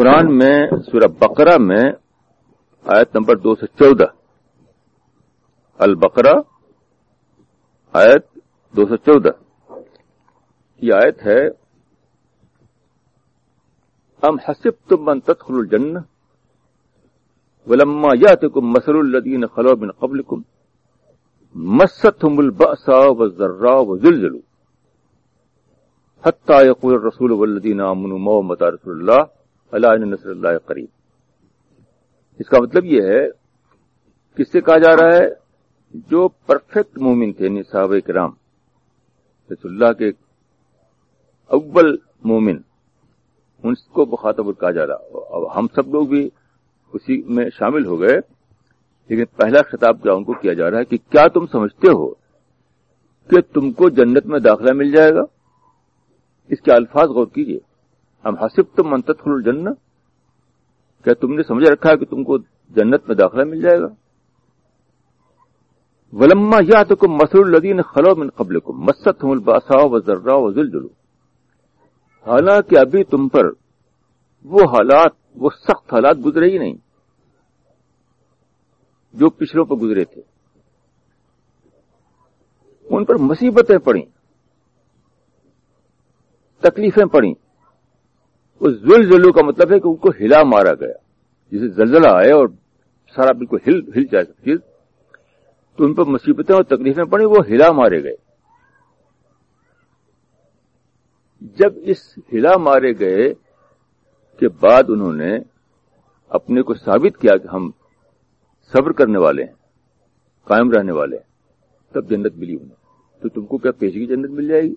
قرآن میں سورہ بقرہ میں آیت نمبر دو سو چودہ۔ البقرہ آیت دو سو چودہ۔ یہ آیت ہے، ام حسب تم من تدخل الجن ولما یاتکم مسل الذین خلو من قبلکم مستهم البأسا والذراء وزلزلوا حتى يقول الرسول والذین آمنوا، ما متى رسول اللہ؟ الا ان نصر اللہ قریب۔ اس کا مطلب یہ ہے، کس سے کہا جا رہا ہے؟ جو پرفیکٹ مومن تھے یعنی صحابہ کرام۔ رسول اللہ کے اول مومن۔ ان کو بخاطب کہا جا رہا اب ہم سب لوگ بھی اسی میں شامل ہو گئے۔ لیکن پہلا خطاب کیا ان کو کیا جا رہا ہے کہ کیا تم سمجھتے ہو کہ تم کو جنت میں داخلہ مل جائے گا؟ اس کے الفاظ غور کیجیے ہم حسب تم منتخ الجن کیا تم نے سمجھ رکھا کہ تم کو جنت میں داخلہ مل جائے گا؟ ولما یا تو کم مسر الدین خلو من قبل کو مست ہوں الباسا و ذرا و حالانکہ ابھی تم پر وہ حالات، وہ سخت حالات گزرے ہی نہیں، جو پچھلوں پر گزرے تھے۔ ان پر مصیبتیں پڑیں، تکلیفیں پڑیں۔ اس زلزلو کا مطلب ہے کہ ان کو ہلا مارا گیا۔ جسے زلزلہ آئے اور سارا بالکل ہل ہل جائے سب چیز تو ان پر مصیبتیں اور تکلیفیں پڑی وہ ہلا مارے گئے۔ جب اس ہلا مارے گئے کے بعد انہوں نے اپنے کو ثابت کیا کہ ہم صبر کرنے والے ہیں، قائم رہنے والے ہیں، تب جنت ملی انہیں۔ تو تم کو کیا پیشگی جنت مل جائے گی؟